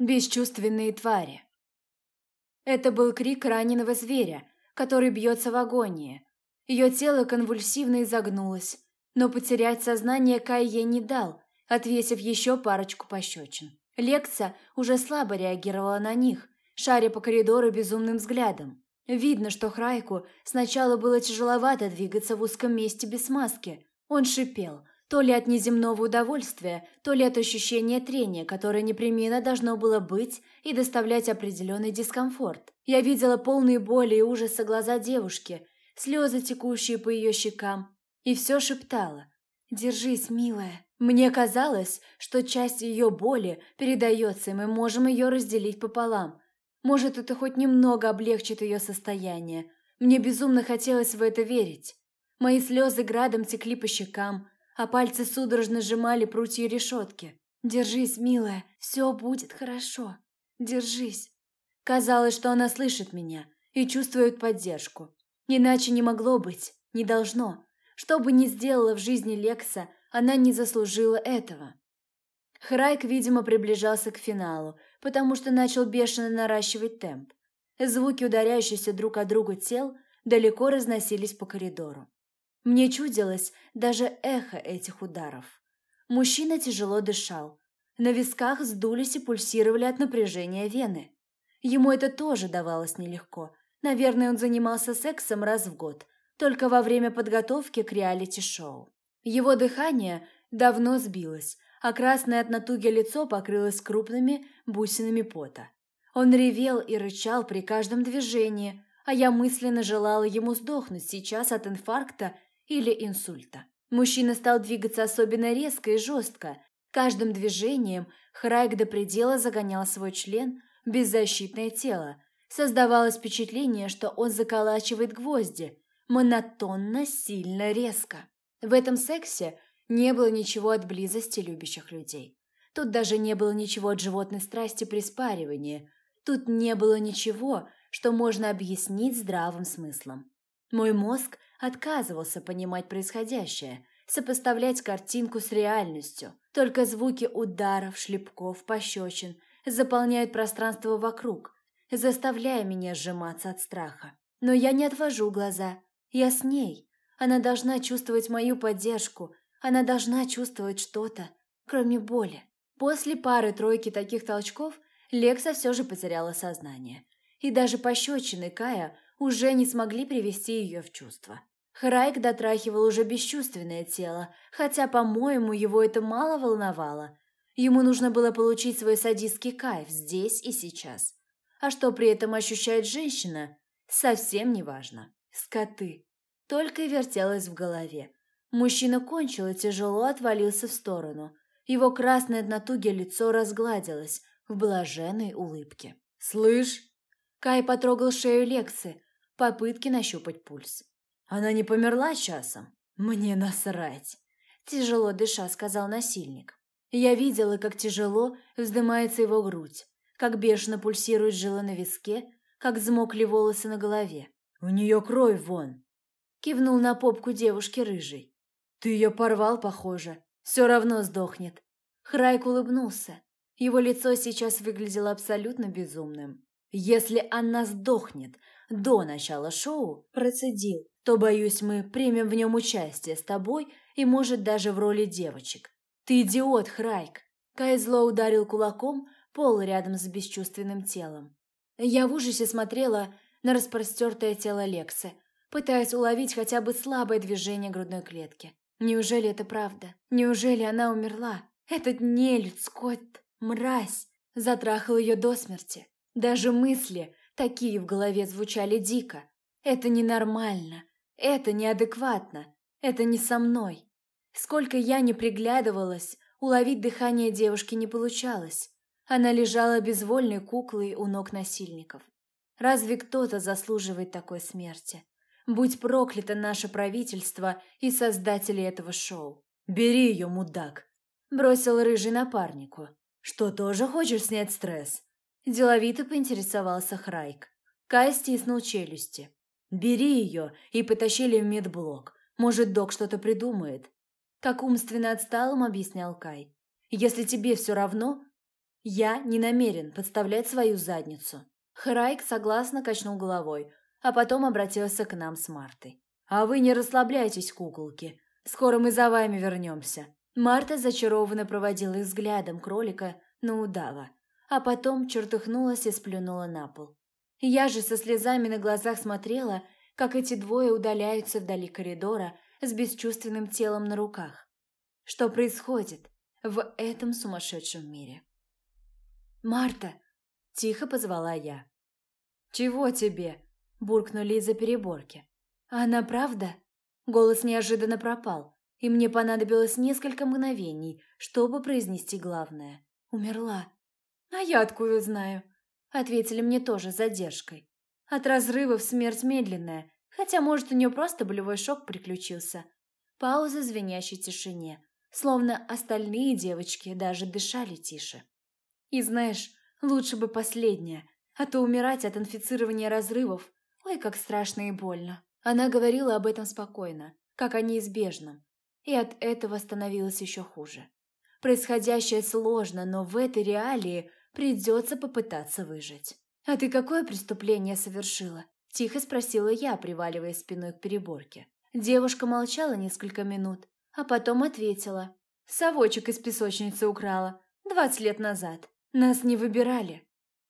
Бесчувственные твари. Это был крик раненого зверя, который бьется в агонии. Ее тело конвульсивно изогнулось, но потерять сознание Кай ей не дал, отвесив еще парочку пощечин. Лекса уже слабо реагировала на них, шаря по коридору безумным взглядом. Видно, что Храйку сначала было тяжеловато двигаться в узком месте без маски. Он шипел, то ли от неземного удовольствия, то ли от ощущения трения, которое непременно должно было быть и доставлять определенный дискомфорт. Я видела полные боли и ужаса глаза девушки, слезы, текущие по ее щекам, и все шептала. «Держись, милая». Мне казалось, что часть ее боли передается, и мы можем ее разделить пополам. Может, это хоть немного облегчит ее состояние. Мне безумно хотелось в это верить. Мои слезы градом текли по щекам, а пальцы судорожно сжимали прутья решетки. «Держись, милая, все будет хорошо. Держись». Казалось, что она слышит меня и чувствует поддержку. Иначе не могло быть, не должно. Что бы ни сделала в жизни Лекса, она не заслужила этого. Храйк, видимо, приближался к финалу, потому что начал бешено наращивать темп. Звуки ударяющихся друг о другу тел далеко разносились по коридору. Мне чудилось даже эхо этих ударов. Мужчина тяжело дышал. На висках сдулись и пульсировали от напряжения вены. Ему это тоже давалось нелегко. Наверное, он занимался сексом раз в год, только во время подготовки к реалити-шоу. Его дыхание давно сбилось, а красное от натуги лицо покрылось крупными бусинами пота. Он ревел и рычал при каждом движении, а я мысленно желала ему сдохнуть сейчас от инфаркта или инсульта. Мужчина стал двигаться особенно резко и жестко. Каждым движением Храйк до предела загонял свой член в беззащитное тело. Создавалось впечатление, что он заколачивает гвозди, монотонно, сильно, резко. В этом сексе не было ничего от близости любящих людей. Тут даже не было ничего от животной страсти при спаривании. Тут не было ничего, что можно объяснить здравым смыслом. Мой мозг отказывался понимать происходящее, сопоставлять картинку с реальностью. Только звуки ударов, шлепков, пощечин заполняют пространство вокруг, заставляя меня сжиматься от страха. Но я не отвожу глаза. Я с ней. Она должна чувствовать мою поддержку. Она должна чувствовать что-то, кроме боли. После пары-тройки таких толчков Лекса все же потеряла сознание. И даже пощечины Кая уже не смогли привести ее в чувство. Храйк дотрахивал уже бесчувственное тело, хотя, по-моему, его это мало волновало. Ему нужно было получить свой садистский кайф здесь и сейчас. А что при этом ощущает женщина, совсем не важно. Скоты. Только и вертелось в голове. Мужчина кончил и тяжело отвалился в сторону. Его красное от натуги лицо разгладилось в блаженной улыбке. «Слышь?» Кай потрогал шею Лексы, попытки нащупать пульс. Она не померла часом? Мне насрать. Тяжело дыша, сказал насильник. Я видела, как тяжело вздымается его грудь, как бешено пульсирует жила на виске, как взмокли волосы на голове. У нее кровь вон. Кивнул на попку девушки рыжей. Ты ее порвал, похоже. Все равно сдохнет. Храйк улыбнулся. Его лицо сейчас выглядело абсолютно безумным. Если она сдохнет до начала шоу, процедил, то, боюсь, мы примем в нем участие с тобой и, может, даже в роли девочек. Ты идиот, Храйк!» Кай зло ударил кулаком пол рядом с бесчувственным телом. Я в ужасе смотрела на распростертое тело Лексы, пытаясь уловить хотя бы слабое движение грудной клетки. Неужели это правда? Неужели она умерла? Этот нелюдь, скот, мразь, затрахал ее до смерти. Даже мысли такие в голове звучали дико. Это ненормально. Это неадекватно. Это не со мной. Сколько я не приглядывалась, уловить дыхание девушки не получалось. Она лежала безвольной куклой у ног насильников. Разве кто-то заслуживает такой смерти? Будь проклято наше правительство и создатели этого шоу. Бери ее, мудак, бросил рыжий напарнику. Что, тоже хочешь снять стресс? Деловито поинтересовался Храйк. Кай стиснул челюсти. Бери ее и потащили в медблок. Может, док что-то придумает. Как умственно отсталым объяснял Кай. Если тебе все равно, Я не намерен подставлять свою задницу. Храйк согласно качнул головой, а потом обратился к нам с Мартой. «А вы не расслабляйтесь, куколки. Скоро мы за вами вернемся». Марта зачарованно проводила взглядом кролика на удава, а потом чертыхнулась и сплюнула на пол. Я же со слезами на глазах смотрела, как эти двое удаляются вдали коридора с бесчувственным телом на руках. Что происходит в этом сумасшедшем мире? «Марта!» – тихо позвала я. «Чего тебе?» – буркнули из-за переборки. «Она правда?» Голос неожиданно пропал, и мне понадобилось несколько мгновений, чтобы произнести главное. «Умерла». «А я откуда знаю?» Ответили мне тоже задержкой. От разрывов смерть медленная, хотя, может, у нее просто болевой шок приключился. Пауза в звенящей тишине, словно остальные девочки даже дышали тише. И знаешь, лучше бы последняя, а то умирать от инфицирования разрывов, ой, как страшно и больно. Она говорила об этом спокойно, как о неизбежном, и от этого становилось еще хуже. Происходящее сложно, но в этой реалии придется попытаться выжить. «А ты какое преступление совершила?» – тихо спросила я, приваливая спиной к переборке. Девушка молчала несколько минут, а потом ответила. «Совочек из песочницы украла. Двадцать лет назад. Нас не выбирали».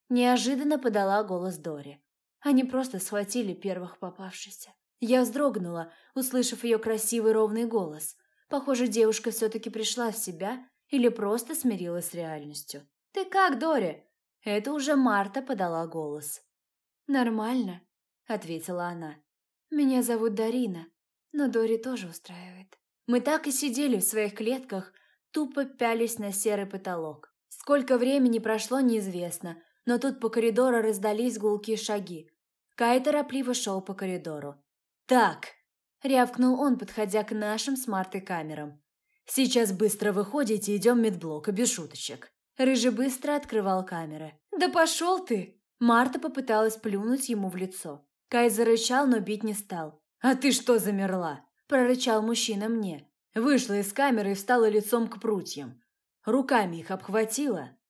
Неожиданно подала голос Дори. Они просто схватили первых попавшихся. Я вздрогнула, услышав ее красивый ровный голос. Похоже, девушка все-таки пришла в себя или просто смирилась с реальностью. «Ты как, Дори?» Это уже Марта подала голос. «Нормально», — ответила она. «Меня зовут Дарина, но Дори тоже устраивает». Мы так и сидели в своих клетках, тупо пялись на серый потолок. Сколько времени прошло, неизвестно, но тут по коридору раздались гулкие шаги. Кай торопливо шел по коридору. «Так!» – рявкнул он, подходя к нашим с Мартой камерам. «Сейчас быстро выходите, идем медблок, без шуточек». Рыжий быстро открывал камеры. «Да пошел ты!» Марта попыталась плюнуть ему в лицо. Кай зарычал, но бить не стал. «А ты что замерла?» – прорычал мужчина мне. Вышла из камеры и встала лицом к прутьям. Руками их обхватила.